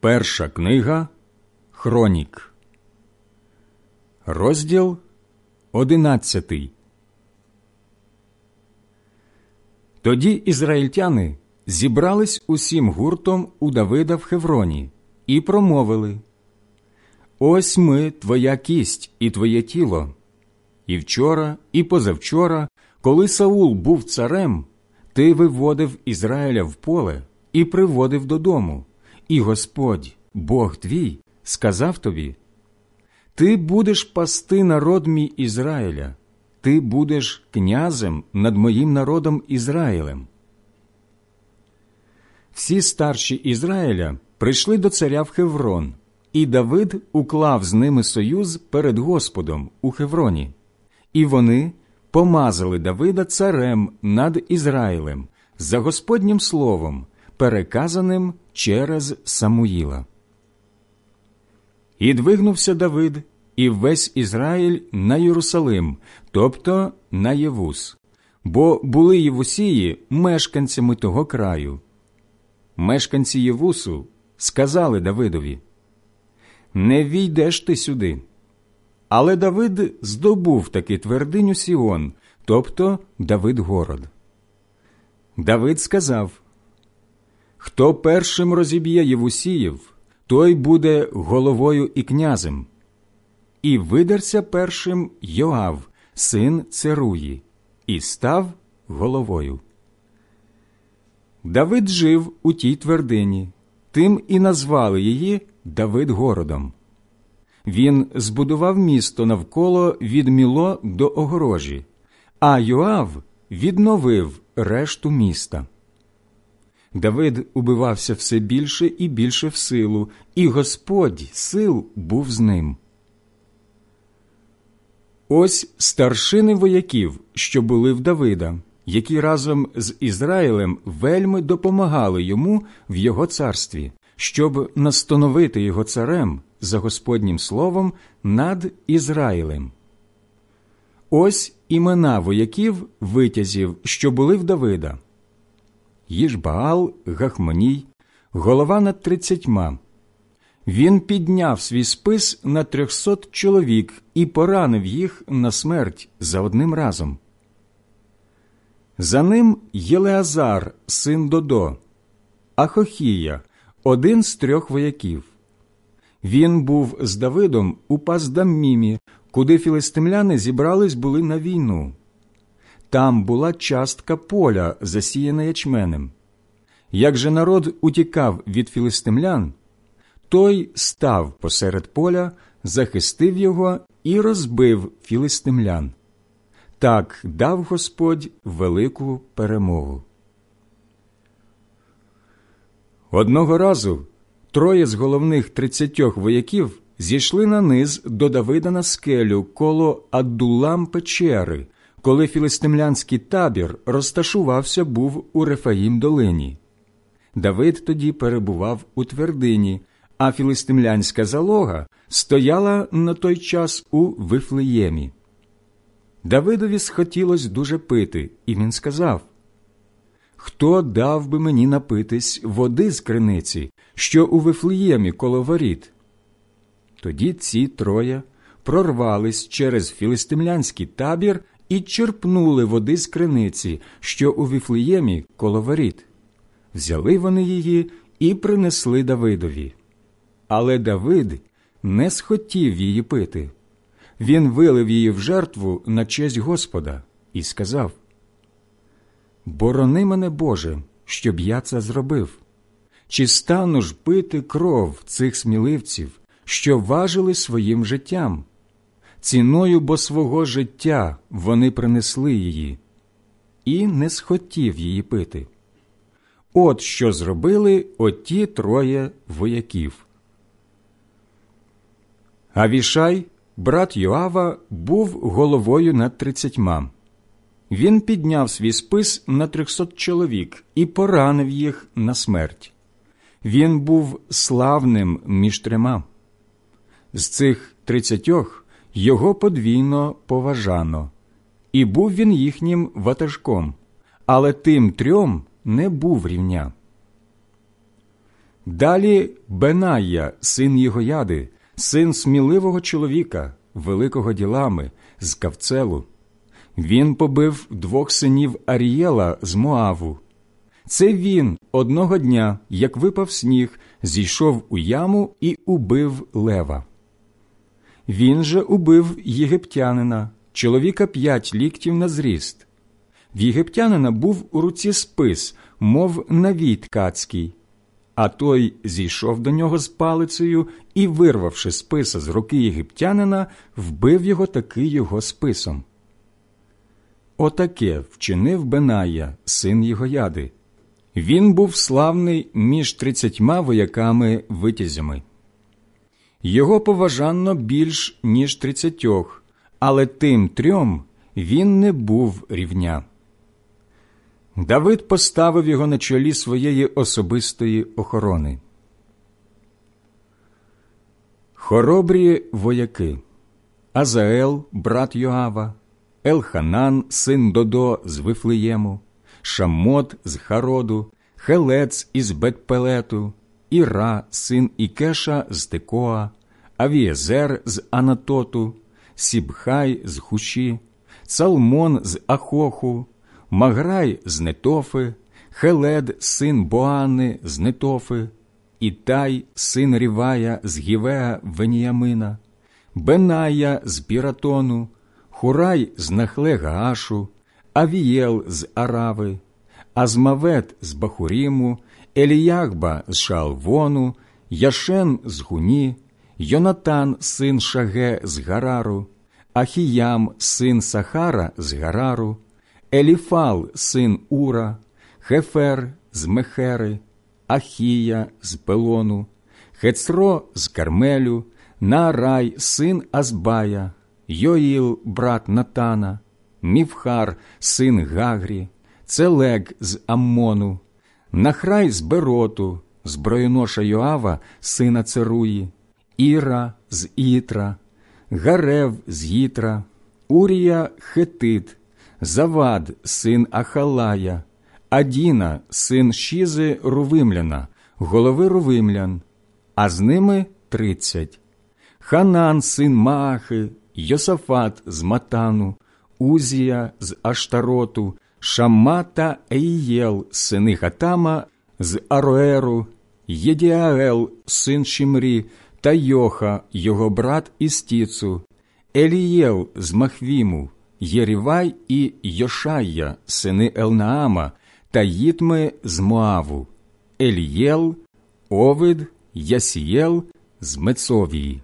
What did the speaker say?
Перша книга Хронік, розділ одинадцятий. Тоді ізраїльтяни зібрались усім гуртом у Давида в Хевроні і промовили Ось ми, твоя кість і твоє тіло. І вчора, і позавчора, коли Саул був царем, ти виводив Ізраїля в поле і приводив додому, і Господь, Бог твій, сказав тобі: Ти будеш пасти народ мій Ізраїля, ти будеш князем над моїм народом Ізраїлем. Всі старші Ізраїля прийшли до царя в Хеврон, і Давид уклав з ними союз перед Господом у Хевроні, і вони помазали Давида царем над Ізраїлем за Господнім словом, переказаним через Самуїла. І двигнувся Давид і весь Ізраїль на Єрусалим, тобто на Євус, бо були Євусії мешканцями того краю. Мешканці Євусу сказали Давидові Не війдеш ти сюди. Але Давид здобув таки твердиню Сіон, тобто Давид город. Давид сказав Хто першим розіб'є Євусіїв, той буде головою і князем. І видерся першим Йоав, син Церуї, і став головою. Давид жив у тій твердині, тим і назвали її Давид городом. Він збудував місто навколо від Міло до огорожі, а Йоав відновив решту міста. Давид убивався все більше і більше в силу, і Господь сил був з ним. Ось старшини вояків, що були в Давида, які разом з Ізраїлем вельми допомагали йому в його царстві, щоб настановити його царем за Господнім словом над Ізраїлем. Ось імена вояків витязів, що були в Давида. Їжбаал, Гахмоній, голова над тридцятьма. Він підняв свій спис на трьохсот чоловік і поранив їх на смерть за одним разом. За ним Єлеазар, син Додо, Ахохія, один з трьох вояків. Він був з Давидом у Паздаммімі, куди філистимляни зібрались були на війну. Там була частка поля, засіяна ячменем. Як же народ утікав від філистимлян, той став посеред поля, захистив його і розбив філистимлян. Так дав Господь велику перемогу. Одного разу троє з головних тридцятьох вояків зійшли на низ до Давида на скелю коло Аддулам печери, коли філистимлянський табір розташувався був у Рефаїм долині. Давид тоді перебував у твердині, а філистимлянська залога стояла на той час у Вифлеємі. Давидові схотілось дуже пити, і він сказав Хто дав би мені напитись води з криниці, що у Вифлеємі коло воріт? Тоді ці троє прорвались через філистимлянський табір і черпнули води з криниці, що у Вифлеємі коло воріт. Взяли вони її і принесли Давидові. Але Давид не схотів її пити. Він вилив її в жертву на честь Господа і сказав Борони мене, Боже, щоб я це зробив. Чи стану ж пити кров цих сміливців, що важили своїм життям? Ціною бо свого життя вони принесли її, і не схотів її пити. От що зробили оті троє вояків. Авішай, брат Йоава, був головою над тридцятьма. Він підняв свій спис на трьохсот чоловік і поранив їх на смерть. Він був славним між трьома. З цих тридцятьох його подвійно поважано, і був він їхнім ватажком, але тим трьом не був рівня. Далі Беная, син Єгояди, син сміливого чоловіка, великого ділами, з Кавцелу. Він побив двох синів Арієла з Моаву. Це він одного дня, як випав сніг, зійшов у яму і убив лева. Він же убив єгиптянина, чоловіка п'ять ліктів на зріст. В єгиптянина був у руці спис, мов навій ткацький. А той зійшов до нього з палицею і, вирвавши списа з руки єгиптянина, вбив його таки його списом. Отаке вчинив Беная, син Єгояди. Він був славний між тридцятьма вояками витязями. Його поважанно більш, ніж тридцятьох, але тим трьом він не був рівня. Давид поставив його на чолі своєї особистої охорони. Хоробрі вояки. Азаел, брат Йоава, Елханан, син Додо з Вифлеєму, Шамот з Хароду, Хелец із Бетпелету, Іра, син Ікеша з Текоа, Авієзер з Анатоту, Сібхай з Хуші, Цалмон з Ахоху, Маграй з Нетофи, Хелед, син Боани з Нетофи, Ітай, син Рівая з Гівеа Веніямина, Беная з Піратону, Хурай з Нахле Гаашу, Авієл з Арави, Азмавет з Бахуріму, Еліягба з Шалвону, Яшен з Гуні, Йонатан, син Шаге з Гарару, Ахіям, син Сахара з Гарару, Еліфал, син Ура, Хефер з Мехери, Ахія з Пелону, Хецро з Кармелю, Наарай, син Азбая, Йоїл, брат Натана, Мівхар, син Гагрі, Целег з Аммону, Нахрай з Бероту, зброєноша Йоава, сина Церуї, Іра з Ітра, Гарев з Їтра, Урія Хетит, Завад, син Ахалая, Адіна, син Шізи Рувимляна, голови Рувимлян, а з ними тридцять. Ханан, син Маахи, Йосафат з Матану, Узія з Аштароту, Шамма та сини Хатама з Ароеру, Єдіаел, син Шімрі, та Йоха, його брат із Тіцу, Елієл з Махвіму, Єрівай і Йошая, сини Елнаама, та Їтми з Моаву, Елієл, Овид, Ясієл з Мецовії.